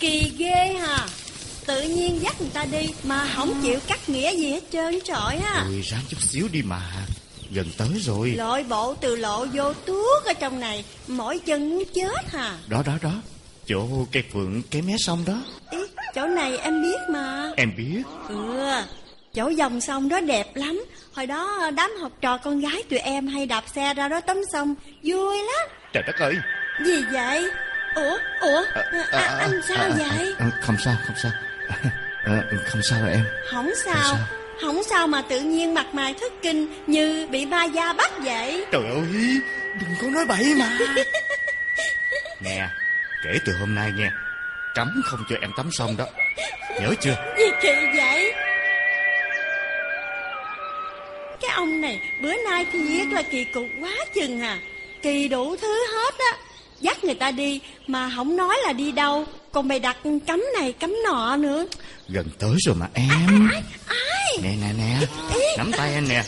Kỳ ghê hả Tự nhiên dắt người ta đi Mà không chịu cắt nghĩa gì hết trơn trọi ha. Ôi ráng chút xíu đi mà. Gần tới rồi. Lội bộ từ lộ vô tuốt ở trong này. Mỗi chân muốn chết hả Đó đó đó. Chỗ cây phượng cái mé sông đó. Ý, chỗ này em biết mà. Em biết. Ừ Chỗ dòng sông đó đẹp lắm. Hồi đó đám học trò con gái tụi em hay đạp xe ra đó tắm sông. Vui lắm. Trời đất ơi. Gì vậy Ủa Ủa à, à, Anh sao à, vậy? à, Không sao không sao. À, Không sao rồi em. Không sao. sao? Không sao mà tự nhiên mặt mày thất kinh Như bị ma da bắt vậy. Trời ơi Đừng có nói bậy mà. Nè Kể từ hôm nay nha Cấm không cho em tắm sông đó. Nhớ chưa? Gì kỳ vậy? Cái ông này Bữa nay thiệt là kỳ cục quá chừng à. Kỳ đủ thứ hết á Dắt người ta đi Mà không nói là đi đâu. Còn bày đặt cấm này cấm nọ nữa. Gần tới rồi mà em. Ai Ai Nè nè nè. Nắm tay anh nè.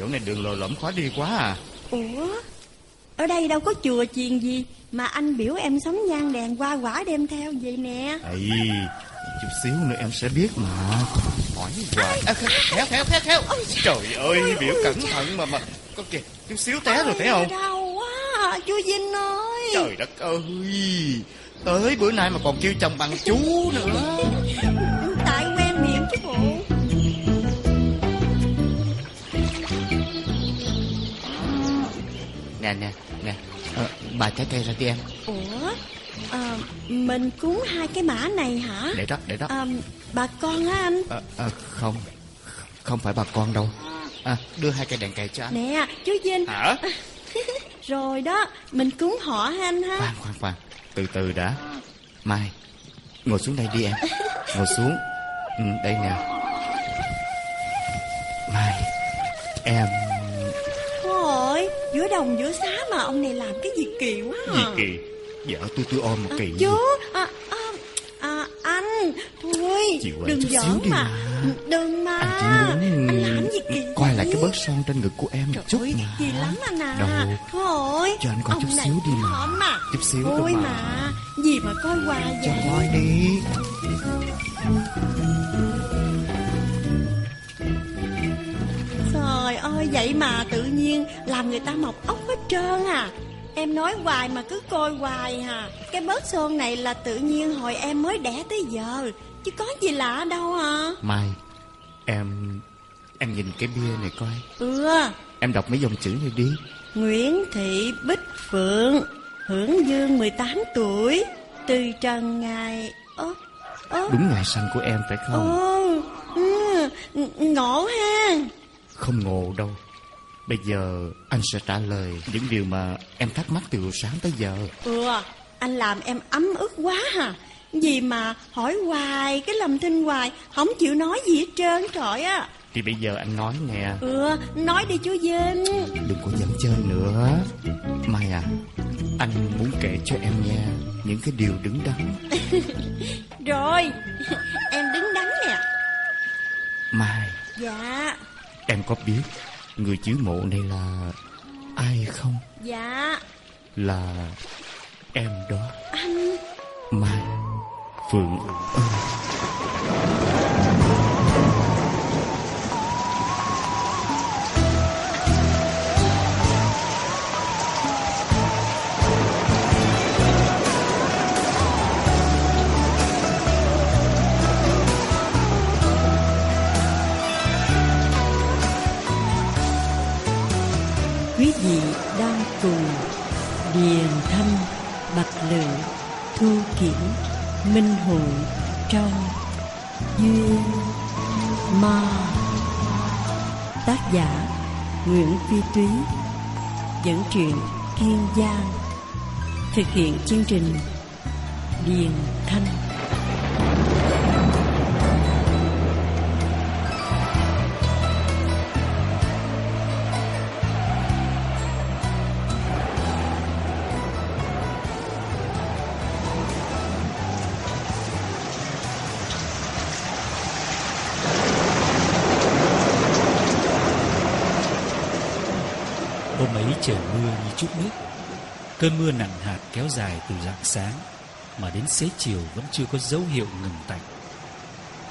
Chỗ này đường lồi lõm khó đi quá à. Ủa? Ở đây đâu có chùa chiền gì Mà anh biểu em sống nhang đèn qua quả đem theo vậy nè. Ây Chút xíu nữa em sẽ biết mà. Hỏi hoài. À, Khéo khéo khéo khéo Trời ơi biểu cẩn thận mà mà. Có kìa Chút xíu té rồi thấy không? Đau Chú Vinh ơi. Trời đất ơi. Tới bữa nay mà còn kêu chồng bằng chú nữa. Tại quen miệng chứ bộ. Nè nè nè. Ờ, Bà trái cây ra đi em. Ủa? À, Mình cúng hai cái mã này hả? Để đó để đó. À, Bà con á anh? À, à, Không. Không phải bà con đâu. À, Đưa hai cây đèn cày cho anh. Nè chú Vinh. Hả Rồi đó. Mình cúng họ ha anh ha. Khoan khoan khoan. Từ từ đã. Mai Ngồi xuống đây đi em. Ngồi xuống. Ừ, Đây nè. Mai Em Thôi Giữa đồng giữa xá mà ông này làm cái gì kỳ quá Gì à. kỳ? Vợ tôi tôi ôm mà kỳ à, Chú à, à, à, Anh Thôi Chịu Đừng giỡn mà. mà. Đừng mà. Anh chỉ muốn Anh làm gì kỳ Coi lại cái bớt son trên ngực của em một Trời chút ơi, mà. gì lắm anh à. Đâu? Thôi. Cho anh coi ông chút xíu đi mà. hổm à. Chút xíu thôi mà. mà. Gì mà coi hoài Cho vậy? coi đi. Trời ơi vậy mà tự nhiên Làm người ta mọc ốc hết trơn à. Em nói hoài mà cứ coi hoài hà. Cái bớt son này là tự nhiên hồi em mới đẻ tới giờ Chứ có gì lạ đâu à Mai Em Em nhìn cái bia này coi. Ừ. Em đọc mấy dòng chữ này đi. Nguyễn Thị Bích Phượng Hưởng dương 18 tuổi Từ trần ngày Ơ Ơ Đúng ngày sinh của em phải không? Ồ ừ, Ngộ ha. Không ngộ đâu. Bây giờ anh sẽ trả lời Những điều mà em thắc mắc từ sáng tới giờ. Ừ Anh làm em ấm ức quá hả Gì mà hỏi hoài Cái lầm thinh hoài Không chịu nói gì hết trơn trời á. Thì bây giờ anh nói nè. Ừ Nói đi chú Vinh. Đừng có dẫn chơi nữa. Mai à Anh muốn kể cho em nghe Những cái điều đứng đắn. Rồi Em đứng đắn nè. Mai Dạ. Em có biết Người chữ mộ này là Ai không? Dạ. Là Em đó Phượng minh hội trong duyên ma. Tác giả nguyễn phi túy. Dẫn truyện kiên giang. Thực hiện chương trình điền Cơn mưa nặng hạt kéo dài từ rạng sáng, Mà đến xế chiều vẫn chưa có dấu hiệu ngừng tạnh.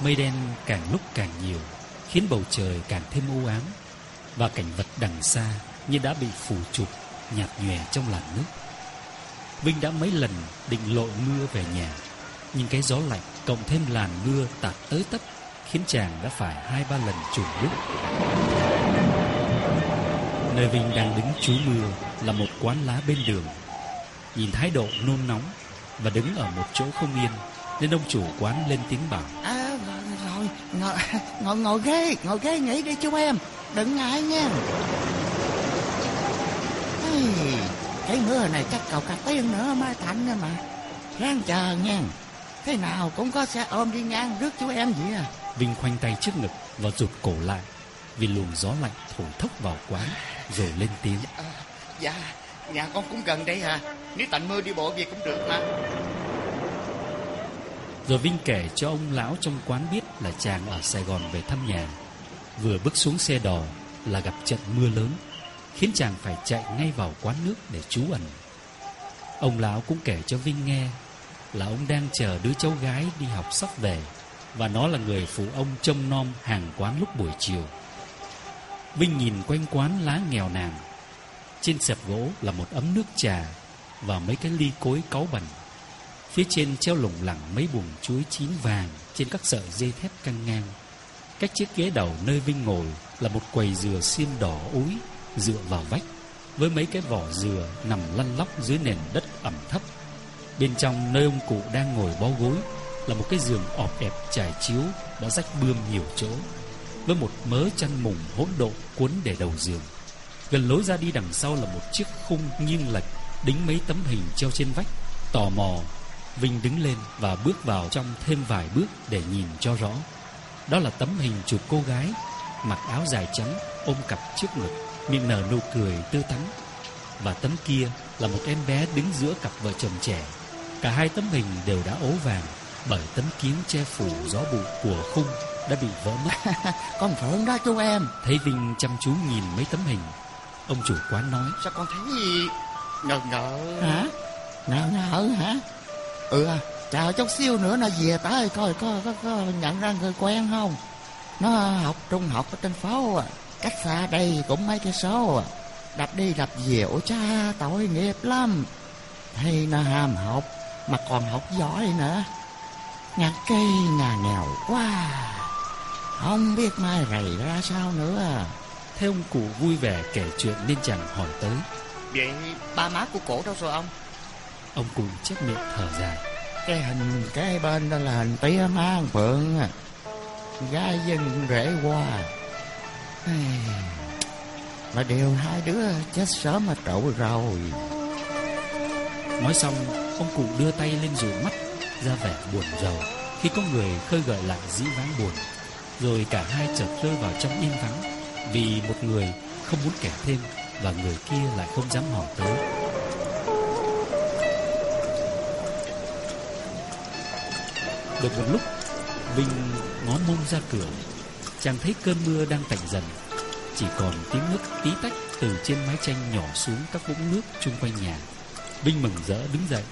Mây đen càng lúc càng nhiều, Khiến bầu trời càng thêm u ám, Và cảnh vật đằng xa Như đã bị phủ chụp Nhạt nhòe trong làn nước. Vinh đã mấy lần định lội mưa về nhà, Nhưng cái gió lạnh Cộng thêm làn mưa tạt tới tấp, Khiến chàng đã phải hai ba lần chùn bước Nơi Vinh đang đứng trú mưa Là một quán lá bên đường. Nhìn thái độ nôn nóng Và đứng ở một chỗ không yên Nên ông chủ quán lên tiếng bảo. À rồi, ngồi, ngồi, ngồi ghế, ngồi ghế nghỉ đi chú em. Đừng ngại nha. Ây, Cái mưa này chắc cầu cả tiếng nữa mới thành nha mà. Ráng chờ nha. Thế nào cũng có xe ôm đi ngang rước chú em vậy à? Vinh khoanh tay trước ngực và rụt cổ lại Vì luồng gió lạnh thổi thốc vào quán Rồi lên tiếng. À, Dạ Nhà con cũng gần đây à Nếu tạnh mưa đi bộ về cũng được mà. Rồi Vinh kể cho ông lão trong quán biết Là chàng ở Sài Gòn về thăm nhà. Vừa bước xuống xe đò Là gặp trận mưa lớn, Khiến chàng phải chạy ngay vào quán nước để trú ẩn. Ông lão cũng kể cho Vinh nghe Là ông đang chờ đứa cháu gái đi học sắp về Và nó là người phụ ông trông nom hàng quán lúc buổi chiều. Vinh nhìn quanh quán lá nghèo nàn trên sập gỗ là một ấm nước trà Và mấy cái ly cối cáu bẩn. Phía trên treo lủng lẳng mấy buồng chuối chín vàng Trên các sợi dây thép căng ngang. Cách chiếc ghế đầu nơi Vinh ngồi Là một quầy dừa xiêm đỏ úi Dựa vào vách, Với mấy cái vỏ dừa nằm lăn lóc dưới nền đất ẩm thấp. Bên trong nơi ông cụ đang ngồi bó gối Là một cái giường ọp ẹp trải chiếu Đã rách bươm nhiều chỗ, Với một mớ chăn mùng hỗn độn cuốn để đầu giường. Gần lối ra đi đằng sau là một chiếc khung nghiêng lệch Đính mấy tấm hình treo trên vách Tò mò. Vinh đứng lên và bước vào trong thêm vài bước để nhìn cho rõ. Đó là tấm hình chụp cô gái Mặc áo dài trắng ôm cặp trước ngực Miệng nở nụ cười tươi tắn. Và tấm kia là một em bé đứng giữa cặp vợ chồng trẻ. Cả hai tấm hình đều đã ố vàng Bởi tấm kiến che phủ gió bụi của khung đã bị vỡ mất. Con Phượng đó chú em? Thấy Vinh chăm chú nhìn mấy tấm hình Ông chủ quán nói. Sao con thấy ngờ ngờ? Hả? Ngờ ngợ hả? Ừ à, chờ chút xíu nữa nó về tới coi có, có, có nhận ra người quen không? Nó học trung học ở trên phố à. Cách xa đây cũng mấy cái số à. Đập đi đập về ôi cha tội nghiệp lắm. Hay nó ham học Mà còn học giỏi nữa. Nhà cây nhà nghèo quá. Không biết mai rầy ra sao nữa Thế ông cụ vui vẻ kể chuyện nên chàng hỏi tới. Vậy ba má của cổ đâu rồi ông? Ông cụ chép miệng thở dài. Cái hình cái bên đó là hình tía má Phượng à. Gái dân rễ qua Mà đều hai đứa chết sớm mà trội rồi. Nói xong Ông cụ đưa tay lên dụi mắt Ra vẻ buồn rầu Khi có người khơi gợi lại dĩ vãng buồn Rồi cả hai chợt rơi vào trong im vắng vì một người không muốn kể thêm Và người kia lại không dám hỏi tới. Được một lúc, Vinh ngó mông ra cửa. Chàng thấy cơn mưa đang tạnh dần. Chỉ còn tiếng nước tí tách Từ trên mái tranh nhỏ xuống các vũng nước chung quanh nhà. Vinh mừng rỡ đứng dậy,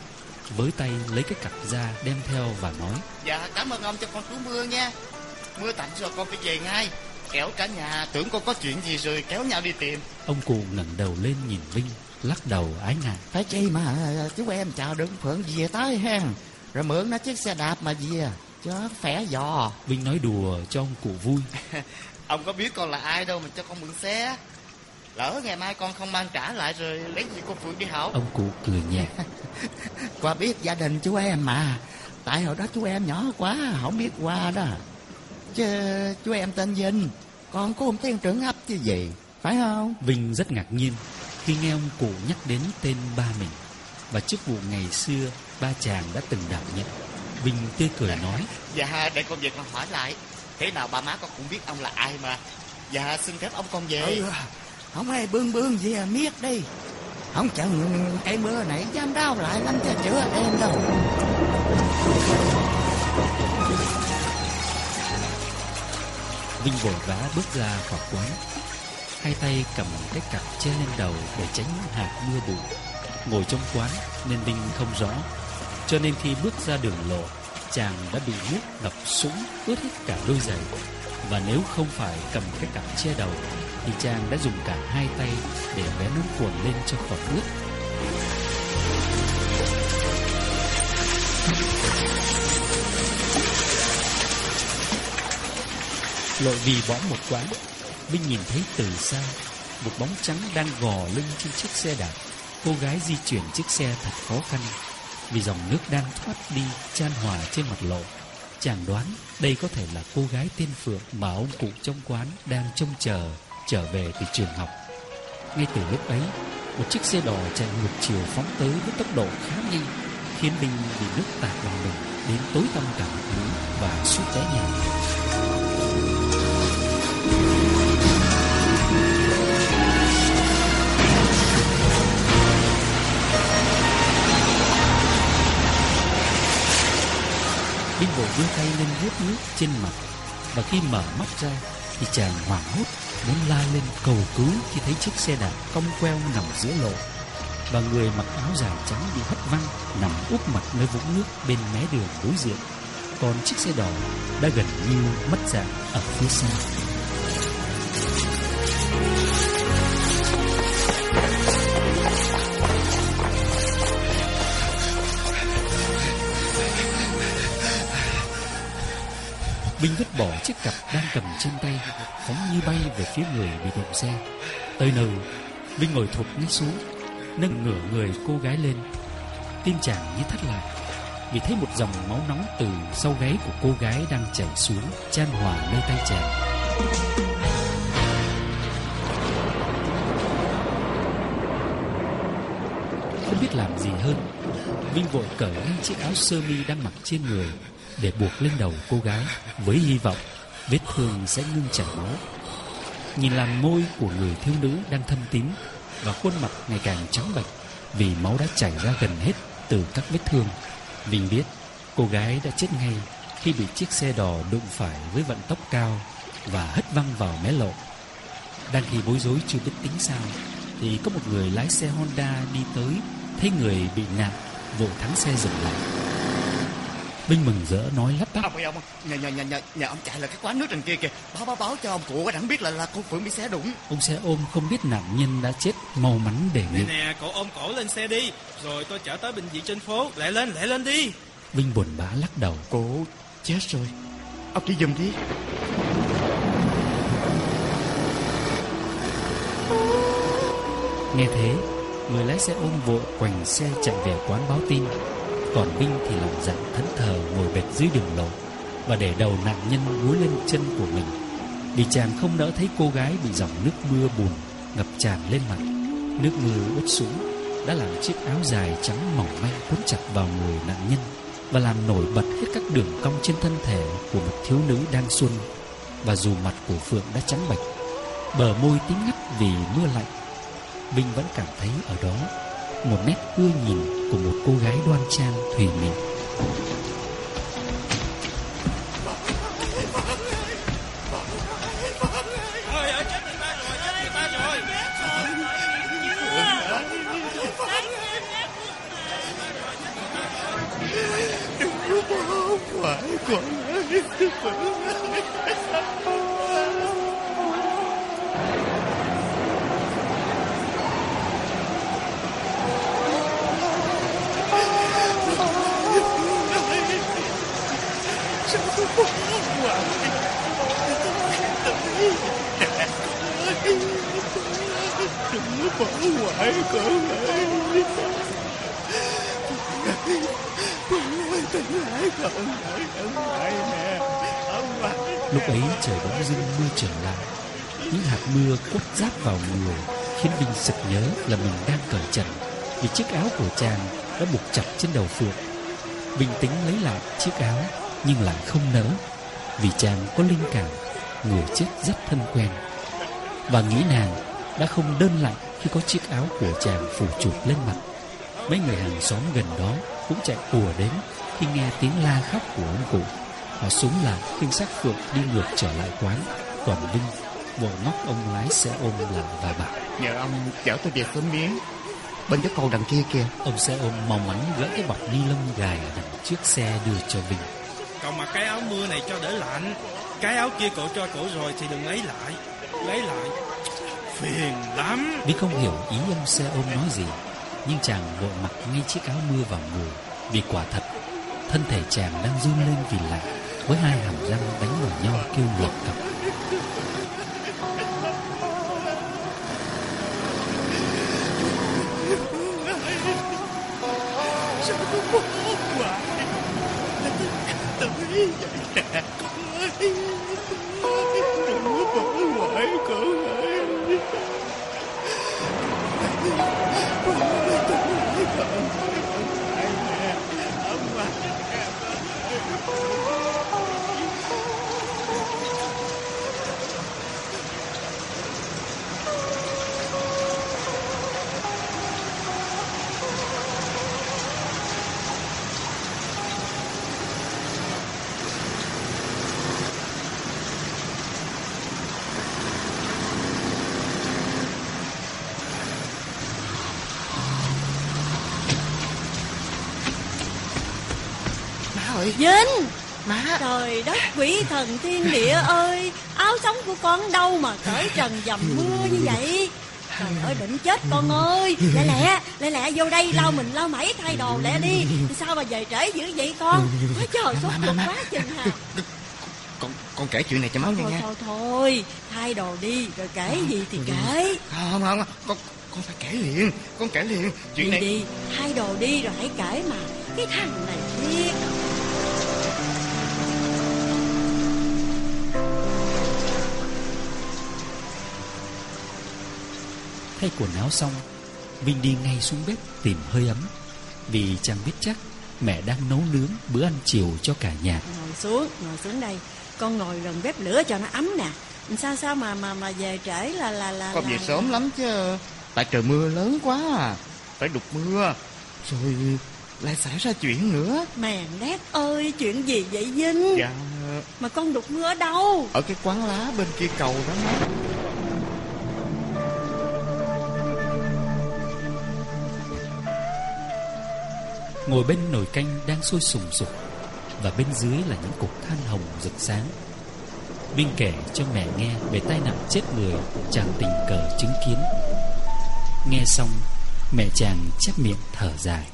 Với tay lấy cái cặp ra đem theo và nói. Dạ cảm ơn ông cho con cứu mưa nha. Mưa tạnh rồi con phải về ngay. Kéo cả nhà. Tưởng con có chuyện gì rồi kéo nhau đi tìm. Ông cụ ngẩng đầu lên nhìn Vinh Lắc đầu ái ngại. Phải chi mà chú em chào đừng Phượng về tới hen. Rồi mượn nó chiếc xe đạp mà về Cho khỏe dò. Vinh nói đùa cho ông cụ vui. Ông có biết con là ai đâu mà cho con mượn xe. Lỡ ngày mai con không mang trả lại rồi lấy gì cô Phượng đi học. Ông cụ cười nhẹ Qua biết gia đình chú em mà. Tại hồi đó chú em nhỏ quá Không biết qua đó Chứ chú em tên Vinh Con có một tên trưởng ấp chứ gì Phải không? Vinh rất ngạc nhiên Khi nghe ông cụ nhắc đến tên ba mình. Và chức vụ ngày xưa Ba chàng đã từng đảm nhận Vinh tươi cười nói Dạ để con về con hỏi lại. Thế nào ba má con cũng biết ông là ai mà? Dạ xin phép ông con về. Ừ, Không ai bương bương gì à miết đi. Không chừng cây mưa này dám đau lại lắm cho chữa em đâu Vinh vội vã bước ra khỏi quán. Hai tay cầm cái cặp che lên đầu Để tránh hạt mưa bụi. Ngồi trong quán, nên Vinh không rõ. Cho nên khi bước ra đường lộ, Chàng đã bị nước ngập sũng ướt hết cả đôi giày. Và nếu không phải cầm cái cặp che đầu, Thì chàng đã dùng cả hai tay Để vé nón quần lên cho khỏi ướt Lội vì bỏ một quán, Binh nhìn thấy từ xa Một bóng trắng đang gò lưng trên chiếc xe đạp. Cô gái di chuyển chiếc xe thật khó khăn Vì dòng nước đang thoát đi Chan hòa trên mặt lộ. Chàng đoán đây có thể là cô gái tên Phượng Mà ông cụ trong quán đang trông chờ Trở về từ trường học. Ngay từ lúc ấy Một chiếc xe đò chạy ngược chiều phóng tới với tốc độ khá nhanh Khiến Binh bị nước tạt vào mình Đến tối tăm cả mặt mũi và suốt té nhà. Binh vội đưa tay lên vuốt nước trên mặt. Và khi mở mắt ra Thì chàng hoảng hốt Muốn la lên cầu cứu Khi thấy chiếc xe đạp cong queo nằm giữa lộ. Và người mặc áo dài trắng bị hất văng Nằm úp mặt nơi vũng nước bên mé đường đối diện. Còn chiếc xe đỏ đã gần như mất dạng ở phía xa Minh vứt bỏ chiếc cặp đang cầm trên tay, Phóng như bay về phía người bị đụng xe. Tới nơi Minh ngồi thụp ngay xuống, Nâng ngửa người cô gái lên. Tim chàng như thắt lại, Vì thấy một dòng máu nóng từ sau gáy của cô gái đang chảy xuống, Chan hòa nơi tay chàng. Không biết làm gì hơn, Vinh vội cởi ngay chiếc áo sơ mi đang mặc trên người để buộc lên đầu cô gái với hy vọng vết thương sẽ ngưng chảy máu. Nhìn làn môi của người thiếu nữ đang thâm tím và khuôn mặt ngày càng trắng bệch vì máu đã chảy ra gần hết từ các vết thương. Vinh biết cô gái đã chết ngay khi bị chiếc xe đò đụng phải với vận tốc cao và hất văng vào mé lộ. Đang khi bối rối chưa biết tính sao, thì có một người lái xe Honda đi tới, thấy người bị nạn vội thắng xe dừng lại Binh mừng rỡ nói lắp bắp. Ông ơi ông nhờ, nhờ, nhờ, nhờ, nhờ ông chạy là cái quán nước trên kia kìa. Báo báo báo cho ông cụ đã biết là là cô Phượng bị xe đụng. Ông xe ôm không biết nạn nhân đã chết Mau mắn đề nghị Nè nè cậu ôm cổ lên xe đi. Rồi tôi chở tới bệnh viện trên phố. Lẹ lên lẹ lên đi. Vinh buồn bã lắc đầu. Cô chết rồi. Ông chỉ dùm đi. Nghe thế Người lái xe ôm vội quành xe chạy về quán báo tin còn Minh thì lòng dạ thẫn thờ ngồi bệt dưới đường lộ Và để đầu nạn nhân gối lên chân của mình. Vì chàng không đỡ thấy cô gái bị dòng nước mưa bùn Ngập tràn lên mặt. Nước mưa ướt sũng Đã làm chiếc áo dài trắng mỏng manh cuốn chặt vào người nạn nhân Và làm nổi bật hết các đường cong trên thân thể Của một thiếu nữ đang xuân. Và dù mặt của Phượng đã trắng bệch, Bờ môi tím ngắt vì mưa lạnh Minh vẫn cảm thấy ở đó một nét ưa nhìn của một cô gái đoan trang thùy mị những hạt mưa quất giáp vào người khiến vinh sực nhớ là mình đang cởi trần vì chiếc áo của chàng đã buộc chặt trên đầu phượng. Vinh tính lấy lại chiếc áo, nhưng lại không nỡ, vì chàng có linh cảm, người chết rất thân quen. Và nghĩ nàng đã không đơn lạnh khi có chiếc áo của chàng phủ chụp lên mặt. Mấy người hàng xóm gần đó cũng chạy ùa đến khi nghe tiếng la khóc của ông cụ. Họ súng lại khuyên xác phượng đi ngược trở lại quán, còn vinh vội ngóc ông lái xe ôm lại và bảo nhờ ông chở tôi về sớm miếng. Bên cái cầu đằng kia kìa. Ông xe ôm mau mắn gỡ cái bọc ni lông gài đằng trước xe đưa cho Vinh. Cậu mặc cái áo mưa này cho đỡ lạnh. Cái áo kia cậu cho cổ rồi thì đừng lấy lại. Lấy lại. Phiền lắm. Vinh không hiểu ý ông xe ôm nói gì Nhưng chàng vội mặc ngay chiếc áo mưa vào người Vì quả thật Thân thể chàng đang run lên vì lạnh Với hai hàm răng đánh vào nhau kêu lọc cọc Ai, Ơi Vinh. Má. Trời đất quỷ thần thiên địa ơi. Áo sống của con đâu mà cởi trần dầm mưa như vậy? Trời ơi định chết con ơi. Lẹ lẹ lẹ lẹ vô đây lau mình lau mẩy thay đồ lẹ đi. Sao mà về trễ dữ vậy con? Quá trời sốt ruột quá chừng hà Con con kể chuyện này cho má nghe nha. thôi thôi Thay đồ đi rồi kể gì thì kể. Không không không Con con phải kể liền Con kể liền. Chuyện Đi này đi Thay đồ đi rồi hãy kể mà. Cái thằng này thiệt Thay quần áo xong Vinh đi ngay xuống bếp tìm hơi ấm. Vì chàng biết chắc Mẹ đang nấu nướng bữa ăn chiều cho cả nhà. Ngồi xuống Ngồi xuống đây. Con ngồi gần bếp lửa cho nó ấm nè. Sao sao mà mà mà về trễ là là là Con là, về sớm lắm chứ. Tại trời mưa lớn quá à. Phải đục mưa. Rồi lại xảy ra chuyện nữa. Mèn đét ơi chuyện gì vậy Vinh? Dạ. Mà con đục mưa ở đâu? Ở cái quán lá bên kia cầu đó Ngồi bên nồi canh đang sôi sùng sục Và bên dưới là những cục than hồng rực sáng. Vinh kể cho mẹ nghe về tai nạn chết người chàng tình cờ chứng kiến. Nghe xong Mẹ chàng chép miệng thở dài.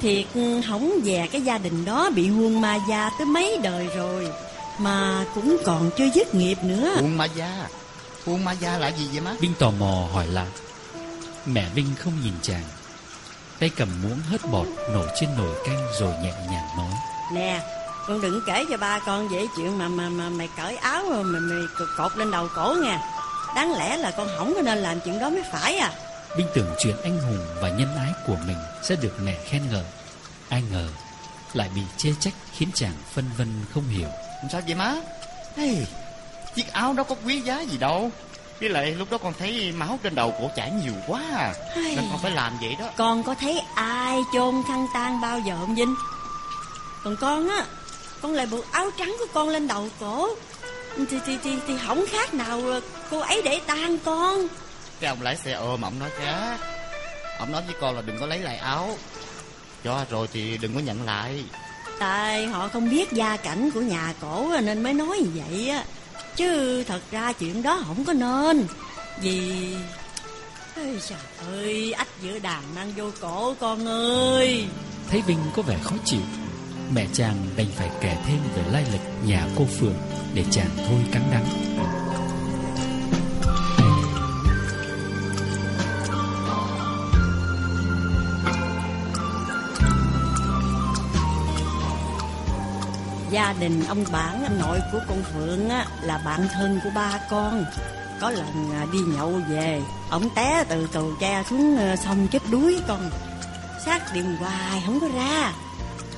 Thiệt hỏng về cái gia đình đó Bị huông ma gia tới mấy đời rồi Mà cũng còn chưa dứt nghiệp nữa. Buôn ma gia? Buôn ma gia là gì vậy má? Vinh tò mò hỏi lại. Mẹ Vinh không nhìn chàng Tay cầm muỗng hớt bọt nổi trên nồi canh rồi nhẹ nhàng nói. Nè con đừng kể cho ba con về chuyện mà mà mà mày cởi áo rồi mày, mày cột lên đầu cổ nha. Đáng lẽ là con không có nên làm chuyện đó mới phải à. Vinh tưởng chuyện anh hùng và nhân ái của mình sẽ được mẹ khen ngợi. Ai ngờ lại bị chê trách khiến chàng phân vân không hiểu. Sao vậy má? Hey, Chiếc áo đó có quý giá gì đâu Với lại lúc đó con thấy máu trên đầu cổ chảy nhiều quá à. Nên con phải làm vậy đó. Con có thấy ai chôn khăn tang bao giờ không Vinh? Còn con á Con lại buộc áo trắng của con lên đầu cổ. Thì thì thì, thì không khác nào cô ấy để tang con. Cái ông lái xe ôm Ông nói khác Ông nói với con là đừng có lấy lại áo. Cho rồi thì đừng có nhận lại. Tại họ không biết gia cảnh của nhà cổ nên mới nói như vậy á Chứ thật ra chuyện đó không có nên. Vì Ôi trời ơi, Ách giữa đàn năng vô cổ con ơi. Thấy Vinh có vẻ khó chịu, Mẹ chàng đành phải kể thêm về lai lịch nhà cô Phượng Để chàng thôi cắn đắng. Gia đình ông bản ông nội của con Phượng á, là bạn thân của ba con. Có lần à, đi nhậu về Ông té từ cầu tre xuống ờ, sông chết đuối con. Sát điện hoài không có ra.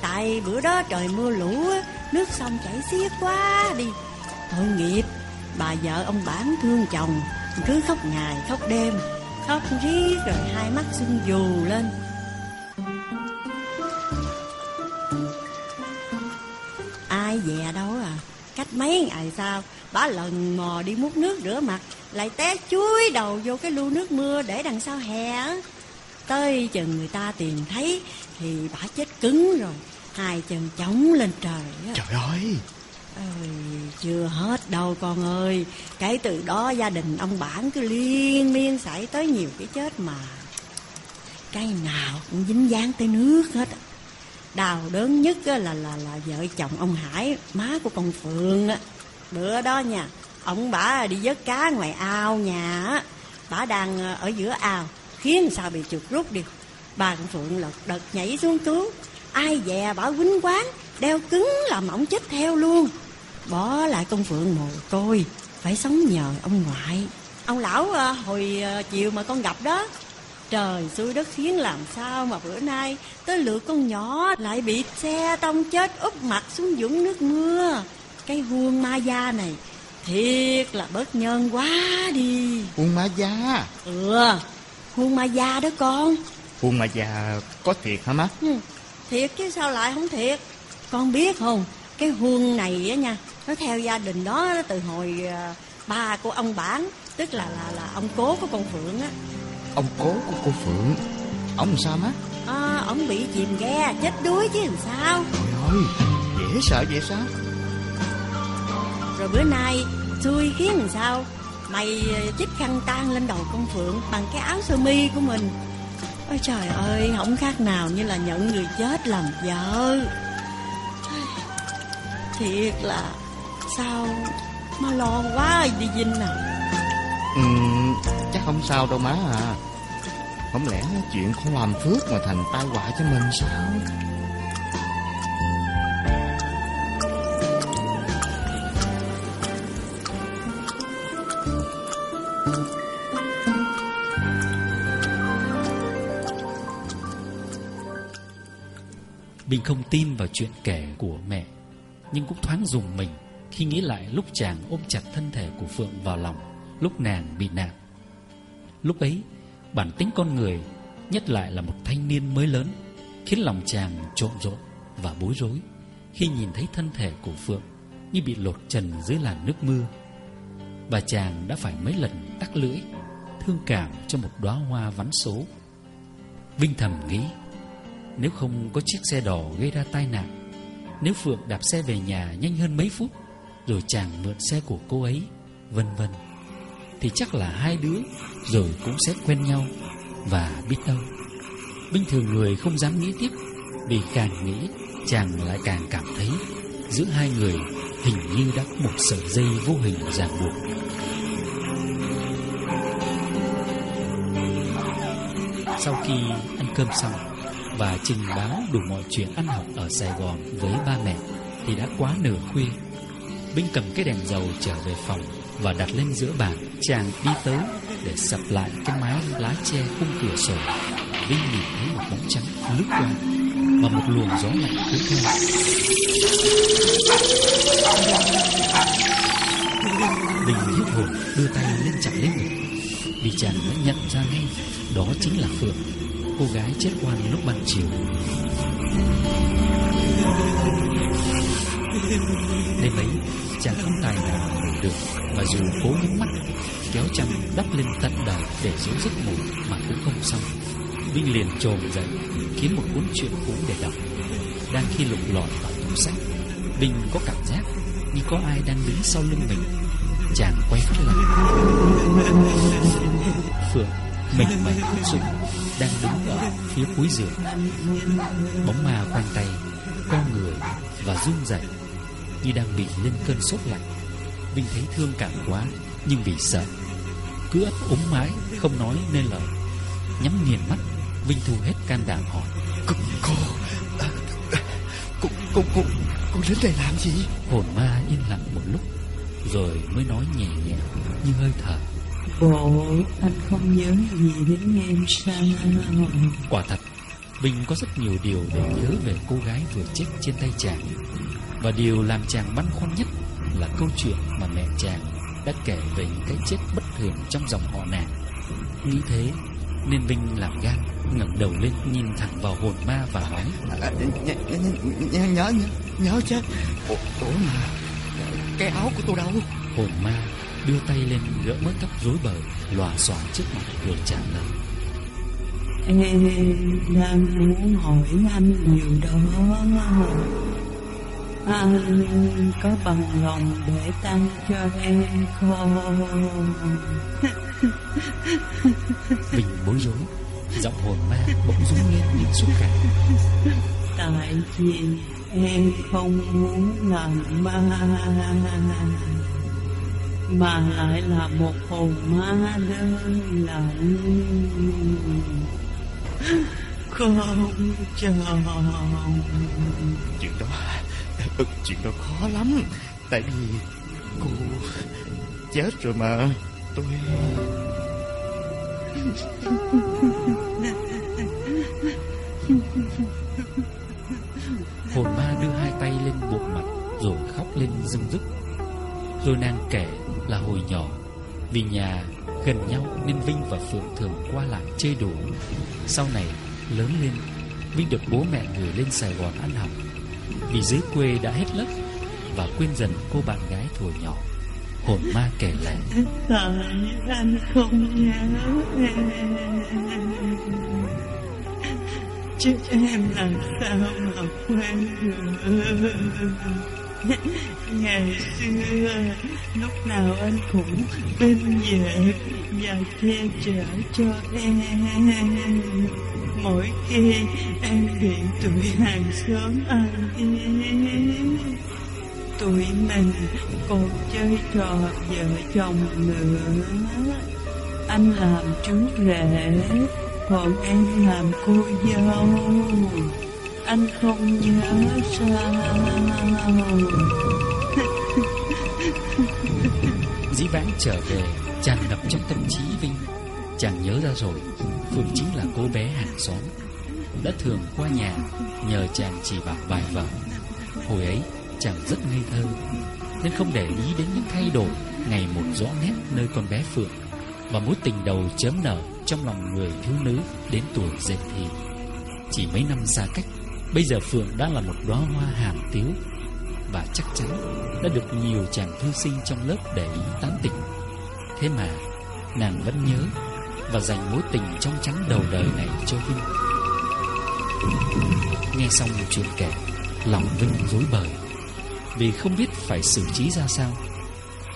Tại bữa đó trời mưa lũ á, Nước sông chảy xiết quá đi. Tội nghiệp Bà vợ ông bản thương chồng Cứ khóc ngày khóc đêm Khóc riết rồi hai mắt sưng dù lên ai về đâu à. Cách mấy ngày sau bà lần mò đi múc nước rửa mặt Lại té chuối đầu vô cái lu nước mưa để đằng sau hè Tới chừng người ta tìm thấy Thì bà chết cứng rồi Hai chân chống lên trời Trời ơi! Ơi, chưa hết đâu con ơi Kể từ đó gia đình ông bản cứ liên miên xảy tới nhiều cái chết mà. Cái nào cũng dính dáng tới nước hết Đau đớn nhất là là là vợ chồng ông Hải, Má của con Phượng á. Bữa đó nha, Ông bà đi vớt cá ngoài ao nhà á. Đang ờ, ở giữa ao, Khiến sao bị trượt rút đi. Bà con Phượng lật đật nhảy xuống cứu. Ai dè bà quýnh quán, Đeo cứng làm ổng chết theo luôn. Bỏ lại con Phượng mồ côi, Phải sống nhờ ông ngoại. Ông lão ờ, hồi ờ, chiều mà con gặp đó Trời xui đất khiến làm sao mà bữa nay Tới lượt con nhỏ lại bị xe tông chết úp mặt xuống dũng nước mưa? Cái huông ma da này Thiệt là bất nhân quá đi. Huông ma da? Ừ Huông ma da đó con. Huông ma da có thiệt hả má? Ừ, Thiệt chứ sao lại không thiệt? Con biết không Cái huông này á nha Nó theo gia đình đó từ hồi uh, Ba của ông bản Tức là là là ông cố của con Phượng á Ông cố của cô Phượng. Ông sao má? À, Ông bị chìm ghe chết đuối chứ làm sao? Trời ơi Dễ sợ vậy sao? Rồi bữa nay xui khiến làm sao? Mày chích khăn tan lên đầu con Phượng Bằng cái áo sơ mi của mình. Ôi trời ơi Không khác nào như là nhận người chết làm vợ. Thiệt là Sao Mà lo quá đi Vinh à? Ừ, Chắc không sao đâu má à không lẽ chuyện không làm phước mà thành tai họa cho mình sao? Bình không tin vào chuyện kể của mẹ, Nhưng cũng thoáng dùng mình Khi nghĩ lại lúc chàng ôm chặt thân thể của Phượng vào lòng, Lúc nàng bị nạn. Lúc ấy Bản tính con người, Nhất lại là một thanh niên mới lớn, Khiến lòng chàng trộn rộn và bối rối. Khi nhìn thấy thân thể của Phượng Như bị lột trần dưới làn nước mưa Và chàng đã phải mấy lần tắc lưỡi, Thương cảm cho một đóa hoa vắn số. Vinh thầm nghĩ, nếu không có chiếc xe đỏ gây ra tai nạn, Nếu Phượng đạp xe về nhà nhanh hơn mấy phút, Rồi chàng mượn xe của cô ấy, Vân vân. Thì chắc là hai đứa Rồi cũng sẽ quen nhau Và biết đâu Bình thường người không dám nghĩ tiếp, Vì càng nghĩ Chàng lại càng cảm thấy Giữa hai người hình như đã một sợi dây vô hình ràng buộc Sau khi ăn cơm xong và trình báo đủ mọi chuyện ăn học ở Sài Gòn với ba mẹ thì đã quá nửa khuya. Binh cầm cái đèn dầu trở về phòng và đặt lên giữa bàn. Chàng đi tới để sập lại cái mái lá che khung cửa sổ. Binh nhìn thấy một bóng trắng lướt qua và một luồng gió lạnh cuốn theo. Bình hít hồn, đưa tay lên chặt lấy ngực vì chàng đã nhận ra ngay, đó chính là Phượng, cô gái chết oan lúc ban chiều Đêm ấy chàng không tài nào ngủ được và dù cố nhắm mắt, Kéo chăn đắp lên tận đầu để giữ giấc ngủ Mà cũng không xong. Vinh liền trồm dậy, Kiếm một cuốn truyện cũ để đọc. Đang khi lục lọi vào tủ sách, Vinh có cảm giác như có ai đang đứng sau lưng mình. Chàng quay phát lại. Phượng mình mẩy khóc sụp đang đứng ở phía cuối giường. Bóng ma khoanh tay, co người và run rẩy như đang bị lên cơn sốt lạnh vinh thấy thương cảm quá nhưng vì sợ. Cứ ấp úng mãi không nói nên lời. Nhắm nghiền mắt vinh thu hết can đảm hỏi. Cô cô cô cô cô, cô đến đây làm gì? Hồn ma yên lặng một lúc rồi mới nói nhẹ nhẹ như hơi thở. Bộ anh không nhớ gì đến em sao? Quả thật Vinh có rất nhiều điều để nhớ về cô gái vừa chết trên tay chàng. Và điều làm chàng băn khoăn nhất Là câu chuyện mà mẹ chàng đã kể về những cái chết bất thường trong dòng họ nàng. Nghĩ thế nên Vinh làm gan ngẩng đầu lên nhìn thẳng vào hồn ma và nói à, nhớ, nhớ, nhớ, nhớ, nhớ chứ. Ủa, ủa mà Cái áo của tôi đâu? Hồn ma Đưa tay lên gỡ mớ tóc rối bời Lòa xòa trước mặt rồi trả lời. Em đang muốn hỏi anh điều đó Anh có bằng lòng để tăng cho em không? Bình bối rối Giọng hồn ma bỗng rung lên những xúc cảm Tại vì em không muốn làm ma. Mà lại là một hồn ma đơn lặng Không chồng Chuyện đó Chuyện đó khó lắm. Tại vì cô chết rồi mà. Tôi Hồn ma đưa hai tay lên buộc mặt, Rồi khóc lên rưng rức. Rồi nàng kể là hồi nhỏ, Vì nhà gần nhau Nên Vinh và Phượng thường qua lại chơi đùa. Sau này, lớn lên, Vinh được bố mẹ gửi lên Sài Gòn ăn học. Vì dưới quê đã hết lớp Và quên dần cô bạn gái thuở nhỏ, Hồn ma kể lại Tại anh không nhớ em Chứ em làm sao mà quên được? Ngày xưa, Lúc nào anh cũng bên vệ Và che chở cho em. Mỗi khi em bị tụi hàng xóm ăn hiếp Tụi mình còn chơi trò vợ chồng nữa. Anh làm chú rể, Còn em làm cô dâu. Anh không nhớ sao Dĩ vãng trở về chàng ngập trong tâm trí Vinh. Chàng nhớ ra rồi, Phương chính là cô bé hàng xóm. Đã thường qua nhà, Nhờ chàng chỉ bảo vài vợ. Hồi ấy, chàng rất ngây thơ, Nên không để ý đến những thay đổi Ngày một rõ nét nơi con bé Phượng Và mối tình đầu chớm nở Trong lòng người thiếu nữ Đến tuổi dậy thì. Chỉ mấy năm xa cách Bây giờ Phượng đã là một đóa hoa hàm tiếu Và chắc chắn Đã được nhiều chàng thư sinh trong lớp để ý tán tỉnh. Thế mà, Nàng vẫn nhớ Và dành mối tình trong trắng đầu đời này cho Vinh. Nghe xong chuyện kể, Lòng Vinh rối bời Vì không biết phải xử trí ra sao.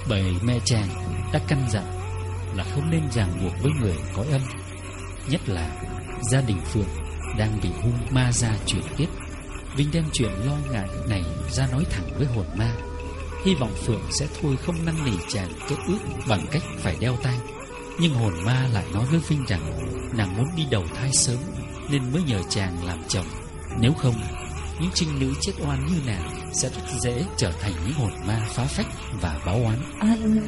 Bởi mẹ chàng đã căn dặn Là không nên ràng buộc với người có âm Nhất là gia đình Phượng. Đang bị hung ma ra chuyển tiếp. Vinh đem chuyện lo ngại này ra nói thẳng với hồn ma. Hy vọng Phượng sẽ thôi không năn nỉ chàng kết ước bằng cách phải đeo tay Nhưng hồn ma lại nói với Vinh rằng Nàng muốn đi đầu thai sớm Nên mới nhờ chàng làm chồng. Nếu không, Những trinh nữ chết oan như nàng Sẽ rất dễ trở thành những hồn ma phá phách và báo oán. Anh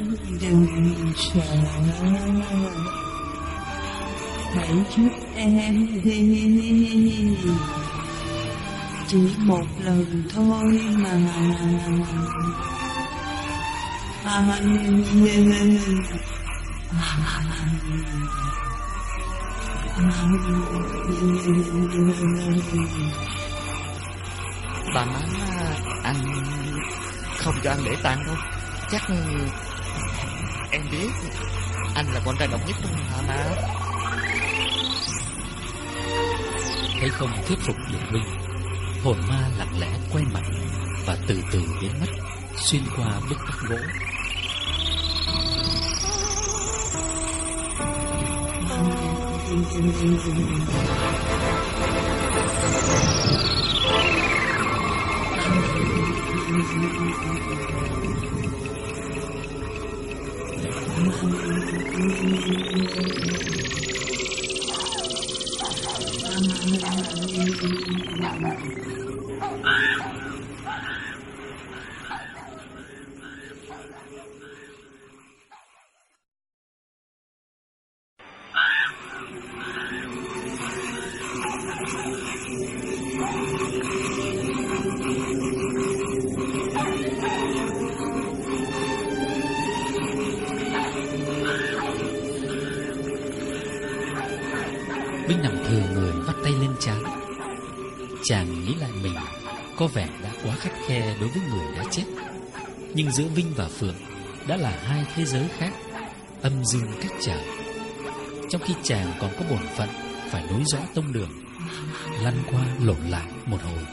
đừng sợ Hãy giúp em đi. Chỉ một lần thôi mà. Anh Bà má anh à, không cho anh để tang đâu Chắc, em biết Anh là con trai độc nhất trong nhà má? Thấy không thuyết phục được Minh Hồn ma lặng lẽ quay mặt Và từ từ biến mất, Xuyên qua bức tắc gỗ. Vinh giữa Vinh và Phượng đã là hai thế giới khác, âm dương cách trở. Trong khi chàng còn có bổn phận phải nối dõi tông đường, lăn qua lộn lại một hồi,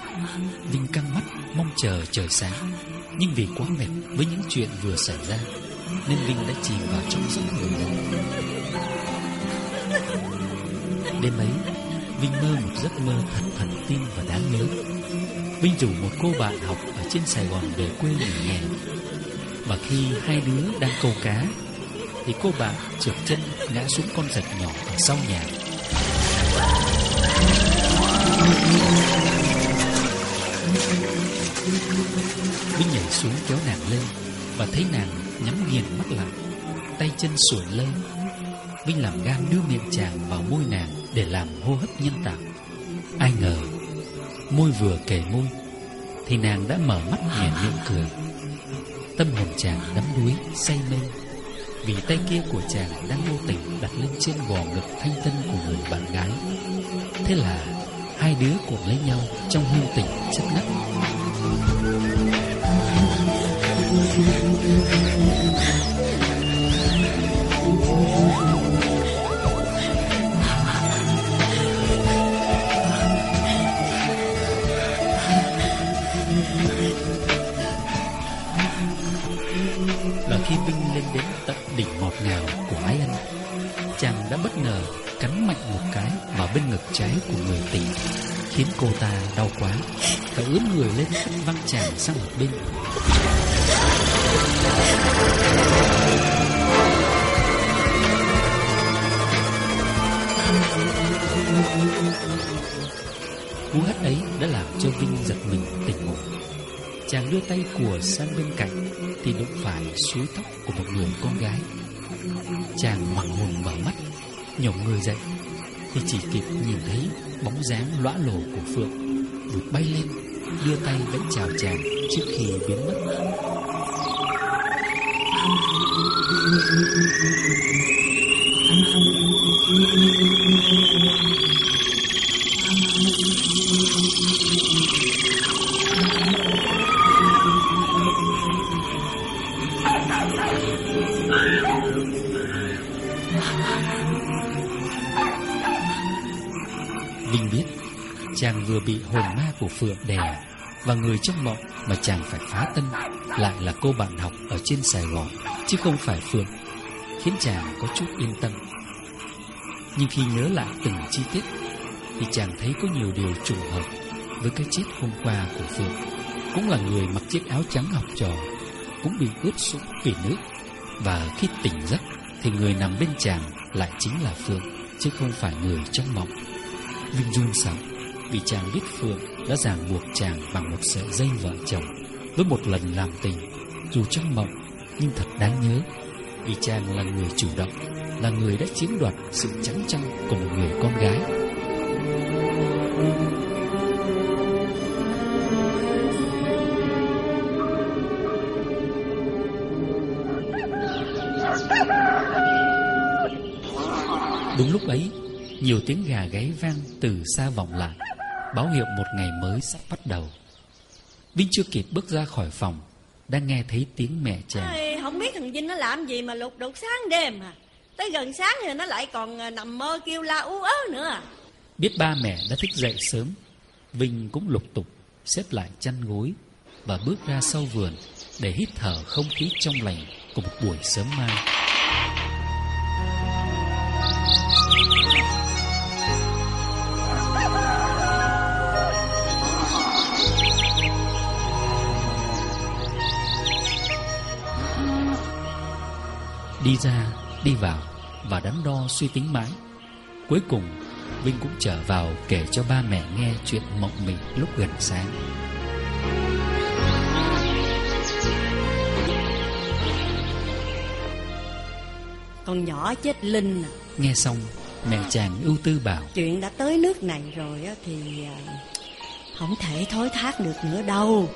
Vinh căng mắt mong chờ trời sáng. Nhưng vì quá mệt với những chuyện vừa xảy ra, nên Vinh đã chìm vào trong giấc ngủ Đêm ấy, Vinh mơ một giấc mơ thật thần tin và đáng nhớ. Vinh rủ một cô bạn học ở trên Sài Gòn về quê nghỉ hè. Và khi hai đứa đang câu cá, thì cô bạn trượt chân ngã xuống con giật nhỏ ở sau nhà. Vinh nhảy xuống kéo nàng lên và thấy nàng nhắm nghiền mắt lại, tay chân sủi lên. Vinh làm gan đưa miệng chàng vào môi nàng để làm hô hấp nhân tạo. Ai ngờ, môi vừa kề môi, thì nàng đã mở mắt nhẹ miệng cười. Tâm hồn chàng đắm đuối, say mê, vì tay kia của chàng đang vô tình đặt lên trên gò ngực thanh tân của người bạn gái. Thế là hai đứa cuộn lấy nhau trong hương tình chất ngất. you. Tận đỉnh ngọt ngào của ái ân. Chàng đã bất ngờ cắn mạnh một cái vào bên ngực trái của người tình, Khiến cô ta đau quá cả ướm người lên văng chàng sang một bên. Cú hất ấy đã làm cho Vinh giật mình tỉnh ngộ Chàng đưa tay của sang bên cạnh Thì đụng phải suối tóc của một người con gái. Chàng hoàng hồn mở mắt, Nhổng người dậy, Thì chỉ kịp nhìn thấy bóng dáng lõa lồ của Phượng Vụt bay lên, Đưa tay đánh chào chàng trước khi biến mất. Linh biết chàng vừa bị hồn ma của Phượng đè và người trong mộng mà chàng phải phá tân lại là cô bạn học ở trên Sài Gòn chứ không phải Phượng khiến chàng có chút yên tâm. Nhưng khi nhớ lại từng chi tiết thì chàng thấy có nhiều điều trùng hợp với cái chết hôm qua của Phượng. Cũng là người mặc chiếc áo trắng học trò, cũng bị ướt sũng vì nước. Và khi tỉnh giấc thì người nằm bên chàng lại chính là Phượng, chứ không phải người trong mộng. Vinh run sợ vì chàng biết Phượng đã ràng buộc chàng bằng một sợi dây vợ chồng với một lần làm tình, dù trong mộng nhưng thật đáng nhớ vì chàng là người chủ động, là người đã chiếm đoạt sự trắng trăng của một người con gái. Đúng nhiều tiếng gà gáy vang từ xa vọng lại, báo hiệu một ngày mới sắp bắt đầu. Vinh chưa kịp bước ra khỏi phòng, đang nghe thấy tiếng mẹ chàng. Ê, không biết thằng Vinh nó làm gì mà lục đục sáng đêm à. Tới gần sáng thì nó lại còn à, nằm mơ kêu la ú ớ nữa à. Biết ba mẹ đã thức dậy sớm, Vinh cũng lục tục xếp lại chăn gối và bước ra sau vườn để hít thở không khí trong lành của một buổi sớm mai. Đi ra, đi vào và đắn đo suy tính mãi. Cuối cùng, Vinh cũng trở vào kể cho ba mẹ nghe chuyện mộng mình lúc gần sáng. Con nhỏ chết linh à. Nghe xong, mẹ chàng ưu tư bảo Chuyện đã tới nước này rồi á thì à, không thể thối thác được nữa đâu.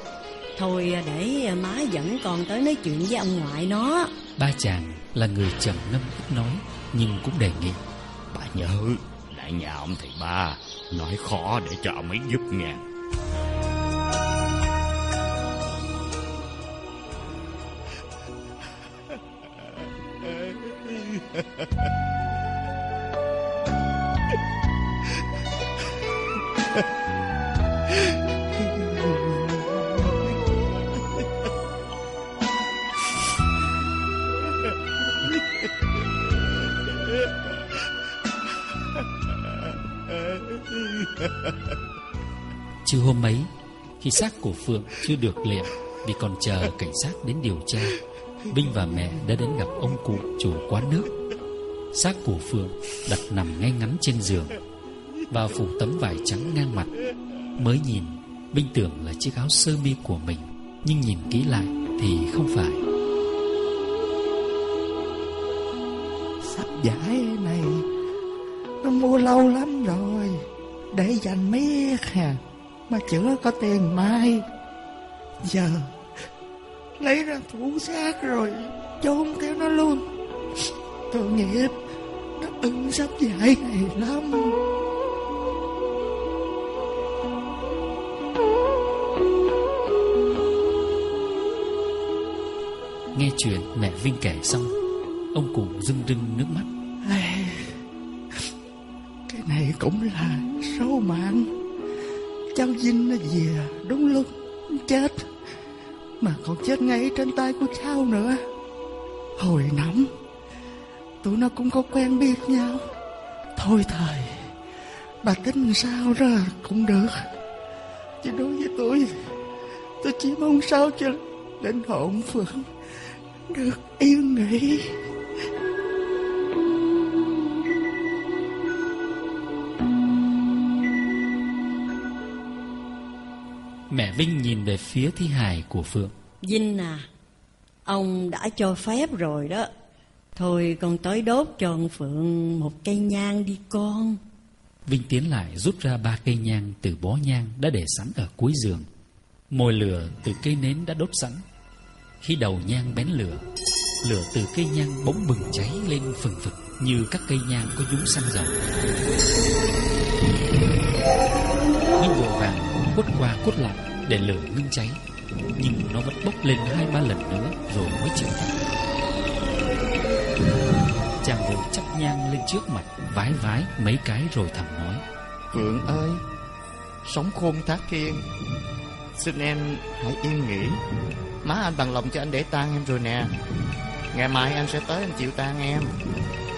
Thôi à, để à, má dẫn con tới nói chuyện với ông ngoại nó. Ba chàng là người trầm ngâm ít nói, nhưng cũng đề nghị. Bà nhớ lại nhà ông thầy ba nói khó để cho ông ấy giúp nghe. ha ha ha Trưa hôm ấy, Khi xác của Phượng chưa được liệm Vì còn chờ cảnh sát đến điều tra, Vinh và mẹ đã đến gặp ông cụ chủ quán nước. Xác của Phượng đặt nằm ngay ngắn trên giường Và phủ tấm vải trắng ngang mặt. Mới nhìn, Vinh tưởng là chiếc áo sơ mi của mình, Nhưng nhìn kỹ lại thì không phải. Sắp giải này, Nó mua lâu lắm rồi, Để dành miết hàng mà chưa có tiền mai. Giờ Lấy ra phủ xác rồi Trốn theo nó luôn. Tội nghiệp Nó ưng sắp giải này lắm. Nghe chuyện mẹ Vinh kể xong Ông cụ rưng rưng nước mắt. Cái này cũng là số mạng Cháu Vinh nó về đúng lúc, chết. Mà còn chết ngay trên tay của cháu nữa. Hồi nắm Tụi nó cũng có quen biết nhau. Thôi thời Bà tính sao ra cũng được. Chứ đối với tôi Tôi chỉ mong sao cho Đến hồn Phượng Được yên nghỉ. Vinh nhìn về phía thi hài của Phượng Vinh à Ông đã cho phép rồi đó Thôi con tới đốt cho ông Phượng một cây nhang đi con Vinh tiến lại rút ra ba cây nhang từ bó nhang đã để sẵn ở cuối giường. Mồi lửa từ cây nến đã đốt sẵn. Khi đầu nhang bén lửa, lửa từ cây nhang bỗng bừng cháy lên phừng phực như các cây nhang có dúng xăng dầu. Vinh vội vàng quất qua quất lại để lửa ngưng cháy, nhưng nó vẫn bốc lên hai ba lần nữa rồi mới chịu. Tắt. Chàng vội chắp nhang lên trước mặt Vái vái mấy cái rồi thầm nói. Phượng ơi Sống khôn thác thiên Xin em hãy yên nghỉ. Má anh bằng lòng cho anh để tang em rồi nè. Ngày mai anh sẽ tới anh chịu tang em.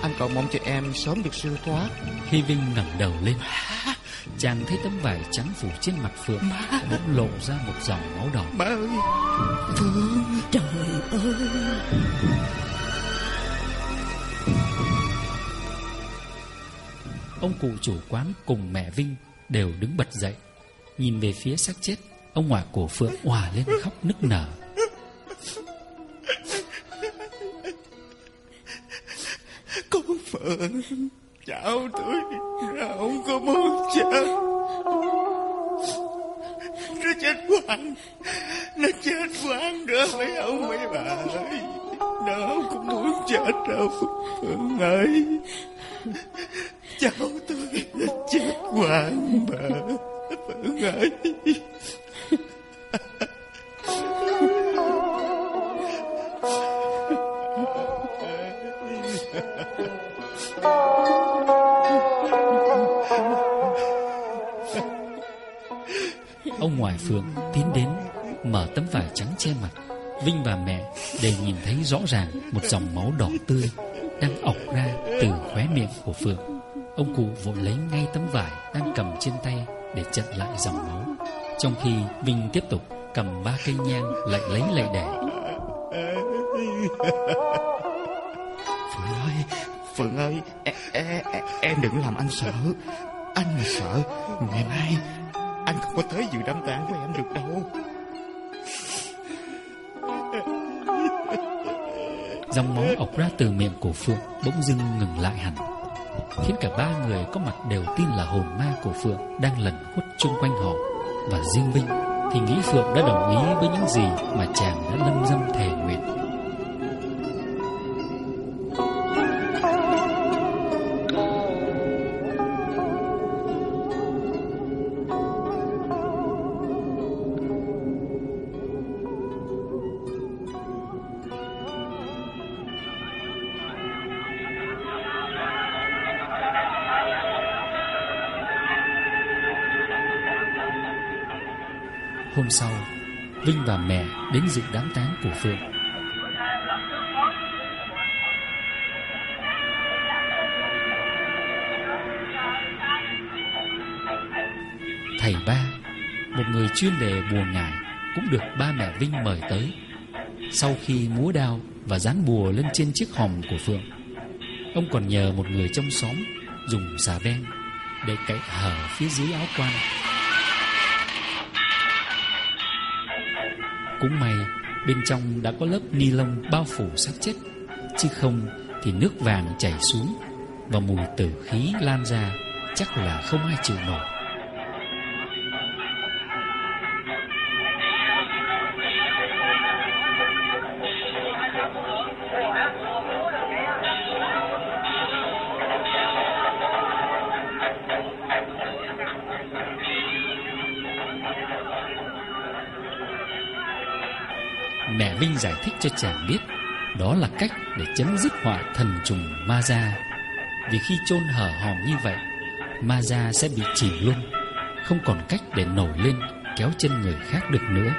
Anh còn mong cho em sớm được siêu thoát. Khi Vinh ngẩng đầu lên Chàng thấy tấm vải trắng phủ trên mặt Phượng Bỗng lộ ra một dòng máu đỏ. Má ơi! Phượng trời ơi! Ông cụ chủ quán cùng mẹ Vinh đều đứng bật dậy. Nhìn về phía xác chết Ông ngoại của Phượng òa lên khóc nức nở. Con Phượng Cháu tôi không có muốn chết. Nó chết quán Nó chết quán nữa phải không mấy bà ơi? Nó cũng muốn chết đâu, Phương ơi. Cháu tôi nó chết quán bà Phương ơi. Ông ngoại Phượng tiến đến Mở tấm vải trắng che mặt. Vinh và mẹ đều nhìn thấy rõ ràng Một dòng máu đỏ tươi Đang ọc ra từ khóe miệng của Phượng. Ông cụ vội lấy ngay tấm vải Đang cầm trên tay Để chặn lại dòng máu. Trong khi Vinh tiếp tục cầm ba cây nhang Lại lấy lại đẻ. Phượng ơi Phượng ơi em, em, em đừng làm anh sợ. Anh mà sợ Ngày mai anh không có tới dự đám tang của em được đâu. Dòng máu ọc ra từ miệng của Phượng Bỗng dưng ngừng lại hẳn, Khiến cả ba người có mặt đều tin là hồn ma của Phượng Đang lẩn khuất chung quanh họ. Và riêng Vinh Thì nghĩ Phượng đã đồng ý với những gì Mà chàng đã lâm dâm thề nguyện. Mẹ dự đám tang của Phượng. Thầy ba, Một người chuyên về bùa ngải, Cũng được ba mẹ Vinh mời tới. Sau khi múa đao Và dán bùa lên trên chiếc hòm của Phượng, Ông còn nhờ một người trong xóm Dùng xà beng Để cậy hở phía dưới áo quan. Cũng may, Bên trong đã có lớp ni lông bao phủ xác chết, Chứ không thì nước vàng chảy xuống Và mùi tử khí lan ra Chắc là không ai chịu nổi. Vinh giải thích cho chàng biết, Đó là cách để chấm dứt họa thần trùng ma ra. Vì khi chôn hở hòm như vậy, Ma ra sẽ bị chìm luôn, Không còn cách để nổi lên, Kéo chân người khác được nữa.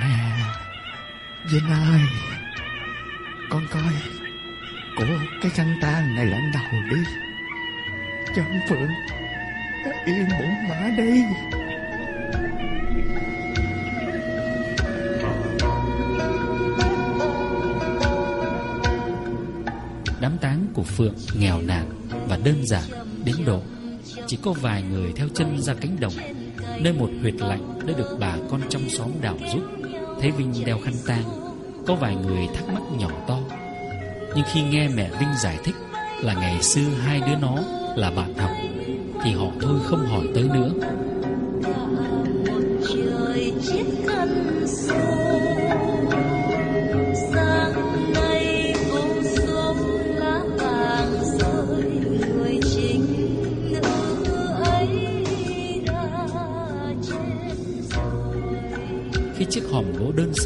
Nè Vinh ơi, Con coi Của cái khăn tang này lãnh đầu đi? Cho Phượng Yên bổn mã đi của Phượng nghèo nàn và đơn giản đến độ. Chỉ có vài người theo chân ra cánh đồng, Nơi một huyệt lạnh đã được bà con trong xóm đào giúp. Thấy Vinh đeo khăn tang, Có vài người thắc mắc nhỏ to. Nhưng khi nghe mẹ Vinh giải thích Là ngày xưa hai đứa nó là bạn học, Thì họ thôi không hỏi tới nữa.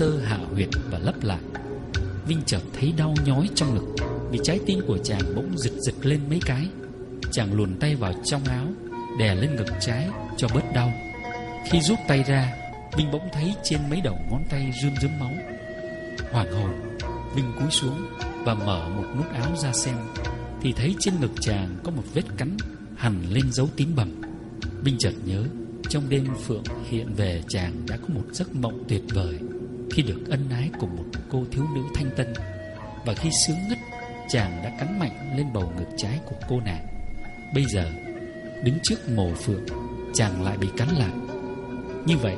Sơ hạ huyệt và lấp lại. Vinh chợt thấy đau nhói trong ngực, Vì trái tim của chàng bỗng giật giật lên mấy cái. Chàng luồn tay vào trong áo, Đè lên ngực trái cho bớt đau. Khi rút tay ra, Vinh bỗng thấy trên mấy đầu ngón tay rươm rớm máu. Hoàng hồn, Vinh cúi xuống Và mở một nút áo ra xem, Thì thấy trên ngực chàng có một vết cắn Hằn lên dấu tím bầm. Vinh chợt nhớ, Trong đêm Phượng hiện về chàng đã có một giấc mộng tuyệt vời. Khi được ân ái cùng một cô thiếu nữ thanh tân. Và khi sướng ngất, Chàng đã cắn mạnh lên bầu ngực trái của cô nàng. Bây giờ, Đứng trước mồ Phượng, Chàng lại bị cắn lại Như vậy,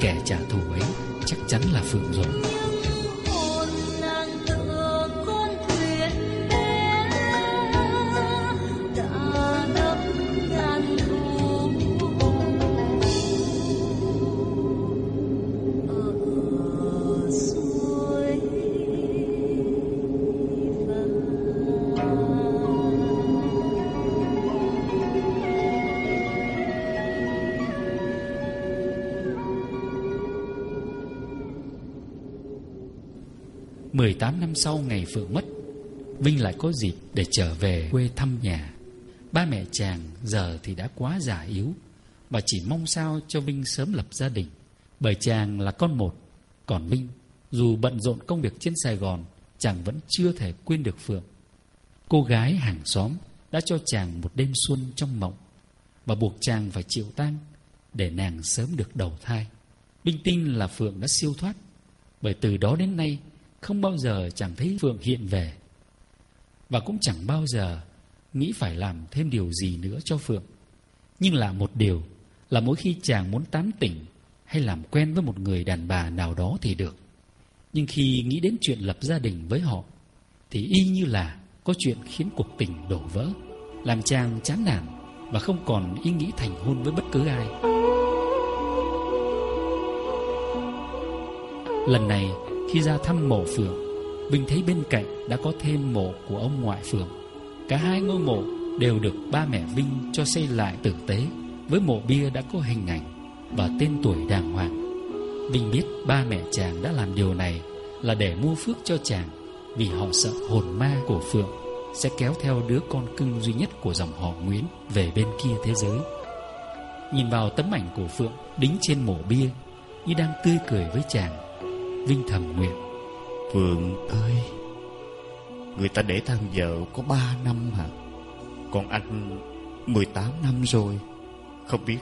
Kẻ trả thù ấy chắc chắn là Phượng rồi. Sau ngày Phượng mất, Vinh lại có dịp để trở về quê thăm nhà. Ba mẹ chàng giờ thì đã quá già yếu Và chỉ mong sao cho Vinh sớm lập gia đình. Bởi chàng là con một, Còn Vinh, Dù bận rộn công việc trên Sài Gòn, Chàng vẫn chưa thể quên được Phượng. Cô gái hàng xóm Đã cho chàng một đêm xuân trong mộng Và buộc chàng phải chịu tang Để nàng sớm được đầu thai. Vinh tin là Phượng đã siêu thoát, Bởi từ đó đến nay không bao giờ chẳng thấy Phượng hiện về. Và cũng chẳng bao giờ Nghĩ phải làm thêm điều gì nữa cho Phượng. Nhưng là một điều, Là mỗi khi chàng muốn tán tỉnh Hay làm quen với một người đàn bà nào đó thì được. Nhưng khi nghĩ đến chuyện lập gia đình với họ, Thì y như là Có chuyện khiến cuộc tình đổ vỡ, Làm chàng chán nản Và không còn ý nghĩ thành hôn với bất cứ ai. Lần này khi ra thăm mộ Phượng Vinh thấy bên cạnh đã có thêm mộ của ông ngoại Phượng Cả hai ngôi mộ đều được ba mẹ Vinh cho xây lại tử tế Với mộ bia đã có hình ảnh và tên tuổi đàng hoàng. Vinh biết ba mẹ chàng đã làm điều này Là để mua phước cho chàng Vì họ sợ hồn ma của Phượng Sẽ kéo theo đứa con cưng duy nhất của dòng họ Nguyễn Về bên kia thế giới. Nhìn vào tấm ảnh của Phượng Đính trên mộ bia Như đang tươi cười với chàng. Vinh thầm nguyện Phượng ơi Người ta để thằng vợ có ba năm hả? Còn anh 18 năm rồi. Không biết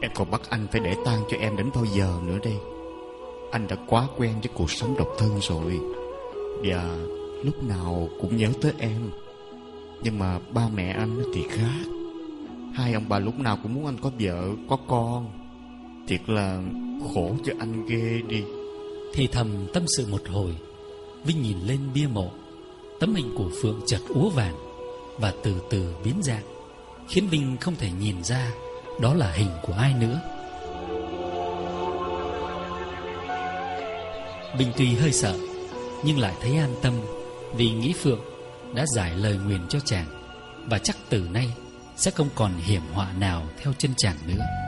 em còn bắt anh phải để tang cho em đến bao giờ nữa đây. Anh đã quá quen với cuộc sống độc thân rồi. Và lúc nào cũng nhớ tới em. Nhưng mà ba mẹ anh thì khác. Hai ông bà lúc nào cũng muốn anh có vợ, có con. Thiệt là khổ cho anh ghê đi. Thì thầm tâm sự một hồi. Vinh nhìn lên bia mộ, Tấm hình của Phượng chợt úa vàng Và từ từ biến dạng, Khiến Vinh không thể nhìn ra Đó là hình của ai nữa. Vinh tuy hơi sợ, Nhưng lại thấy an tâm Vì nghĩ Phượng đã giải lời nguyền cho chàng Và chắc từ nay Sẽ không còn hiểm họa nào theo chân chàng nữa.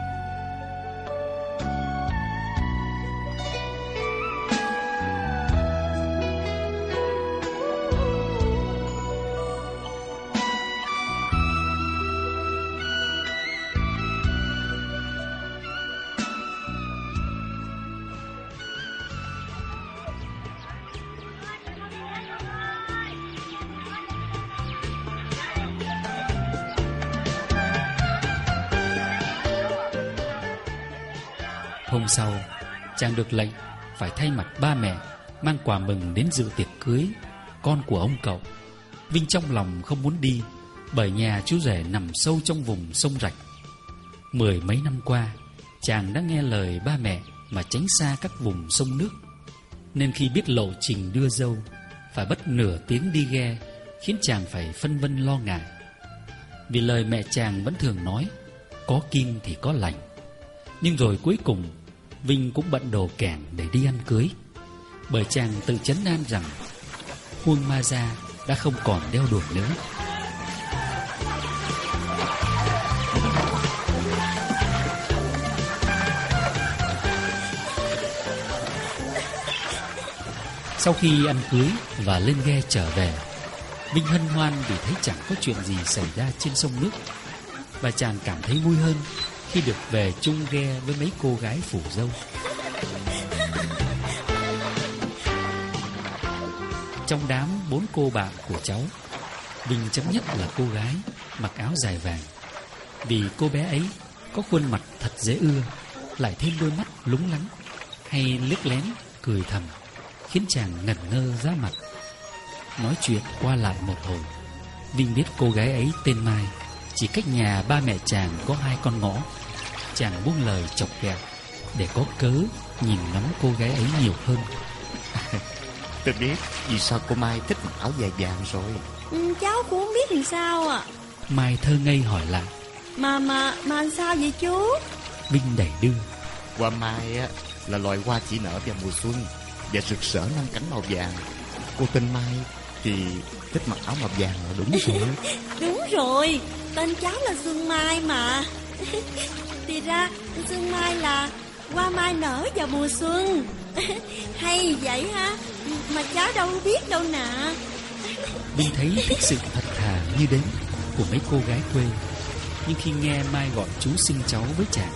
Được lệnh Phải thay mặt ba mẹ Mang quà mừng đến dự tiệc cưới Con của ông cậu. Vinh trong lòng không muốn đi, Bởi nhà chú rể nằm sâu trong vùng sông rạch. Mười mấy năm qua, Chàng đã nghe lời ba mẹ Mà tránh xa các vùng sông nước, Nên khi biết lộ trình đưa dâu, Phải bất nửa tiếng đi ghe, Khiến chàng phải phân vân lo ngại. Vì lời mẹ chàng vẫn thường nói, Có kim thì có lành. Nhưng rồi cuối cùng Vinh cũng bận đồ kẻng để đi ăn cưới. Bởi chàng tự chấn an rằng Huông ma gia đã không còn đeo đuổi nữa. Sau khi ăn cưới và lên ghe trở về, Vinh hân hoan vì thấy chẳng có chuyện gì xảy ra trên sông nước Và chàng cảm thấy vui hơn khi được về chung ghe với mấy cô gái phủ dâu. Trong đám bốn cô bạn của cháu, Vinh chấm nhất là cô gái mặc áo dài vàng. Vì cô bé ấy có khuôn mặt thật dễ ưa, Lại thêm đôi mắt lúng lắng Hay liếc lén, cười thầm, Khiến chàng ngẩn ngơ ra mặt. Nói chuyện qua lại một hồi, Vinh biết cô gái ấy tên Mai chỉ cách nhà ba mẹ chàng có hai con ngõ. Chàng buông lời chọc ghẹo Để có cớ nhìn ngắm cô gái ấy nhiều hơn. Tôi biết vì sao cô Mai thích mặc áo dài vàng rồi. Ừ, Cháu cũng không biết làm sao à Mai thơ ngây hỏi lại. Mà mà mà làm sao vậy chú? Vinh đẩy đưa. Hoa mai á là loài hoa chỉ nở vào mùa xuân Và rực rỡ năm cánh màu vàng. Cô tên Mai thì thích mặc áo màu vàng là đúng rồi. Đúng rồi Tên cháu là dương Mai mà. Thì ra, dương Mai là Hoa mai nở vào mùa xuân. Hay vậy ha? Mà cháu đâu biết đâu nè. Vinh thấy thích sự thật thà như đến Của mấy cô gái quê. Nhưng khi nghe Mai gọi chú xin cháu với chàng,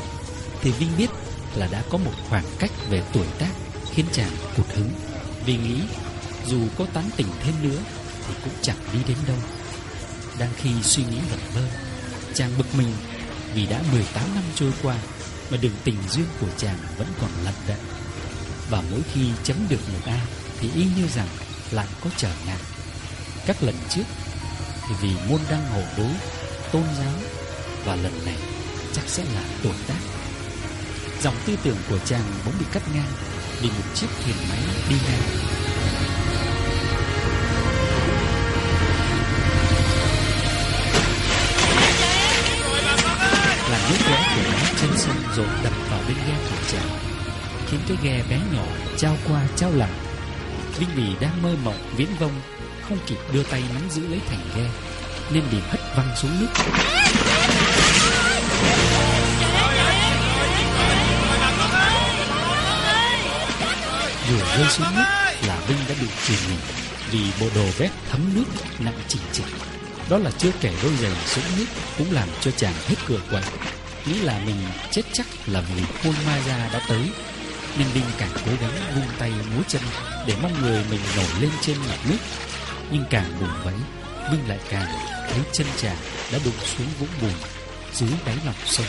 Thì Vinh biết là đã có một khoảng cách về tuổi tác Khiến chàng cụt hứng. Vì nghĩ dù có tán tỉnh thêm nữa, Thì cũng chẳng đi đến đâu. Đang khi suy nghĩ vẩn vơ, Chàng bực mình Vì đã 18 năm trôi qua Mà đường tình duyên của chàng vẫn còn lận đận Và mỗi khi chấm được một A Thì y như rằng lại có trở ngại. Các lần trước Thì vì môn đăng hộ đối, Tôn giáo, Và lần này chắc sẽ là tuổi tác. Dòng tư tưởng của chàng bỗng bị cắt ngang Vì một chiếc thuyền máy đi ngang. Rồi đập vào bên ghe của chàng khiến cái ghe bé nhỏ trao qua trao lại. Vinh Bì đang mơ mộng viễn vông không kịp đưa tay nắm giữ lấy thành ghe, nên bị hất văng xuống nước. Vừa rơi xuống nước, là Vinh đã bị chìm mình vì bộ đồ vét thấm nước nặng chỉ chỉ đó là chưa kể đôi giày xuống nước cũng làm cho chàng hết cửa quậy nghĩ là mình chết chắc là vì khuôn ma ra đã tới. Nên Linh càng cố gắng vung tay múa chân để mong người mình nổi lên trên mặt nước. Nhưng càng buồn vẫy Vinh lại càng thấy chân chàng đã đụng xuống vũng bùn dưới đáy lòng sông.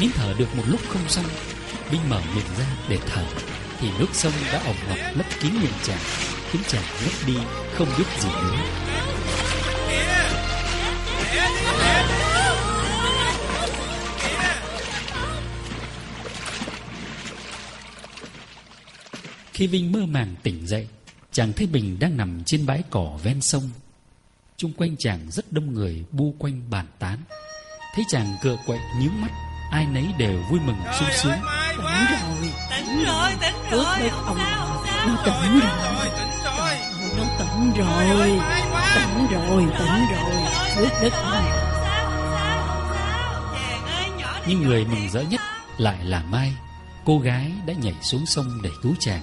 Nín thở được một lúc không xong, Vinh mở miệng ra để thở, thì nước sông đã ổng ngọc lấp kín miệng chàng, khiến chàng ngất đi không biết gì nữa. Khi Vinh mơ màng tỉnh dậy Chàng thấy Bình đang nằm trên bãi cỏ ven sông. Trung quanh chàng rất đông người bu quanh bàn tán. Thấy chàng cựa quậy nhướng mắt Ai nấy đều vui mừng sung sướng. Tỉnh rồi Tỉnh rồi, tỉnh Ước rồi Không ông sao, không sao. Nó tỉnh rồi tỉnh rồi. Nó tỉnh rồi. Tỉnh rồi, tỉnh rồi. Ước đức ông Nhưng người mừng rỡ nhất lại là Mai. Cô gái đã nhảy xuống sông để cứu chàng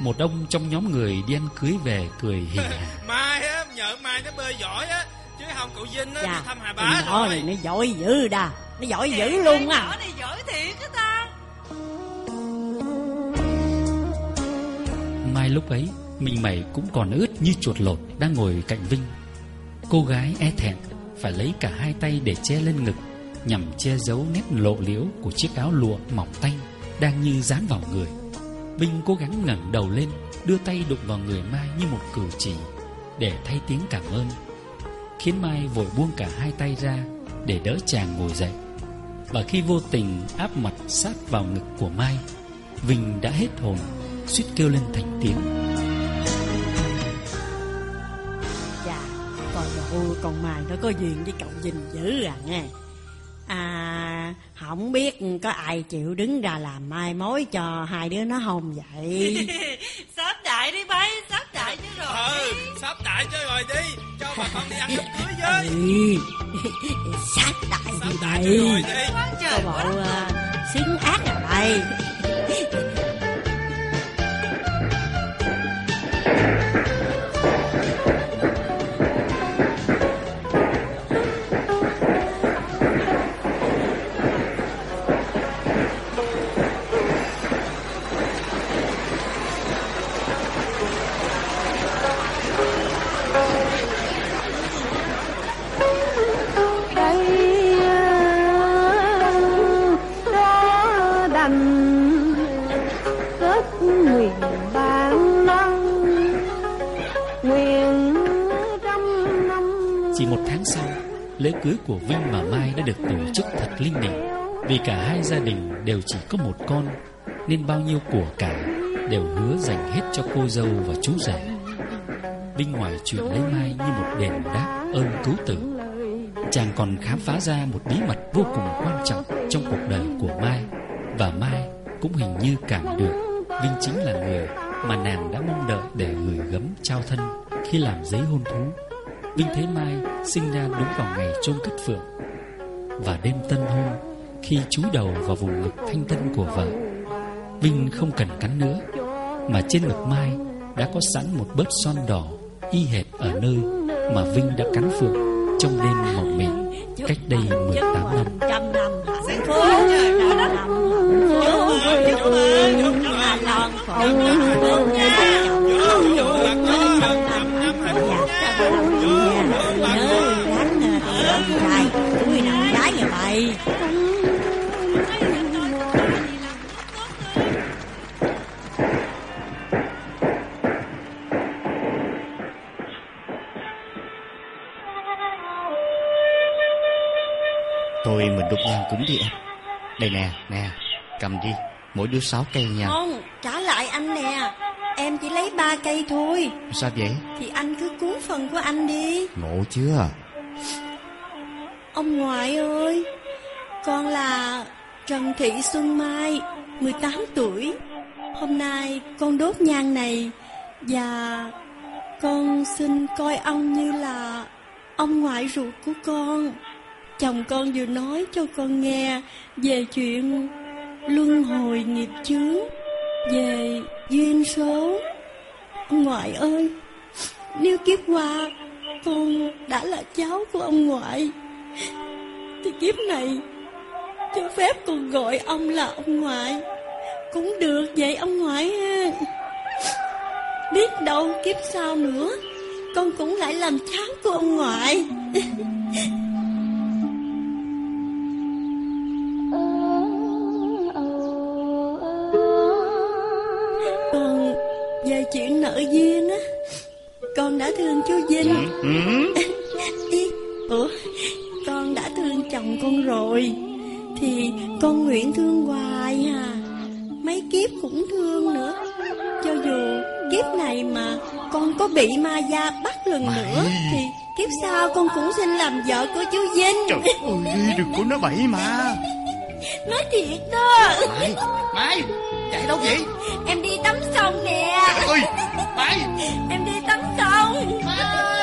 Một ông trong nhóm người đi ăn cưới về cười hì hả Mai á, nhờ Mai nó bơi giỏi á Chứ không cậu Vinh á, đi Dạ. thăm Hà Bá này rồi nó giỏi dữ đà Nó giỏi dữ luôn á Nhỏ này giỏi thiệt á ta. Mai lúc ấy Mình mẩy cũng còn ướt như chuột lột Đang ngồi cạnh Vinh. Cô gái e thẹn Phải lấy cả hai tay để che lên ngực Nhằm che giấu nét lộ liễu Của chiếc áo lụa mỏng tanh Đang như dán vào người Binh cố gắng ngẩng đầu lên, Đưa tay đụng vào người Mai như một cử chỉ, Để thay tiếng cảm ơn, Khiến Mai vội buông cả hai tay ra Để đỡ chàng ngồi dậy. Và khi vô tình áp mặt sát vào ngực của Mai, Vinh đã hết hồn, suýt kêu lên thành tiếng. Dạ là hư con Mai nó có duyên với cậu Vinh dữ à nghe. À Không biết có ai chịu đứng ra làm mai mối cho hai đứa nó không vậy? Sắp đại đi bay Sắp đại chứ rồi. Ừ, sắp đại cho rồi đi Cho bà con đi ăn đám cưới với. Ừ Sát đại Sắp đại đây rồi đi. Trời bộ uh, xứng ác à đây đây Lễ cưới của Vinh và Mai đã được tổ chức thật linh đình Vì cả hai gia đình đều chỉ có một con, Nên bao nhiêu của cải Đều hứa dành hết cho cô dâu và chú rể. Vinh ngoài chuyện lấy Mai như một đền đáp ơn cứu tử, Chàng còn khám phá ra một bí mật vô cùng quan trọng Trong cuộc đời của Mai. Và Mai cũng hình như cảm được Vinh chính là người mà nàng đã mong đợi để gửi gấm trao thân khi làm giấy hôn thú. Vinh thế Mai sinh ra đúng vào ngày chôn cất phượng và đêm tân hôn khi chúi đầu vào vùng ngực thanh tân của vợ. Vinh không cần cắn nữa mà trên ngực Mai đã có sẵn một bớt son đỏ y hệt ở nơi mà Vinh đã cắn phượng trong đêm mộng mị cách đây 18 năm. Trăm năm hạnh phúc trời Trăm năm hạnh phúc Chúc mừng, chúc mừng. À, lon. Bậy Tôi mình đốt nhang cúng đi em. Đây nè, nè Cầm đi. Mỗi đứa sáu cây nha. Không, trả lại anh nè. Em chỉ lấy ba cây thôi. Sao vậy? Thì anh cứ cúng phần của anh đi. Ngộ chưa? Ông ngoại ơi con là Trần Thị Xuân Mai 18 tuổi. Hôm nay con đốt nhang này Và con xin coi ông như là Ông ngoại ruột của con. Chồng con vừa nói cho con nghe Về chuyện luân hồi nghiệp chướng, Về duyên số. Ông ngoại ơi, Nếu kiếp qua Con đã là cháu của ông ngoại, Thì kiếp này cho phép con gọi ông là ông ngoại. Cũng được vậy ông ngoại ha. Biết đâu kiếp sau nữa Con cũng lại làm cháu của ông ngoại. Còn về chuyện nợ duyên á Con đã thương chú Vinh. Ý, Ủa Con đã thương chồng con rồi Thì con nguyện thương hoài à. Mấy kiếp cũng thương nữa. Cho dù kiếp này mà Con có bị ma gia bắt lần nữa Thì kiếp sau con cũng xin làm vợ của chú Vinh. Trời ơi đừng có nói bậy mà. Nói thiệt đó. Mai Mai Chạy đâu vậy? Em đi tắm sông nè. Trời ơi Mai Em đi tắm sông. Mai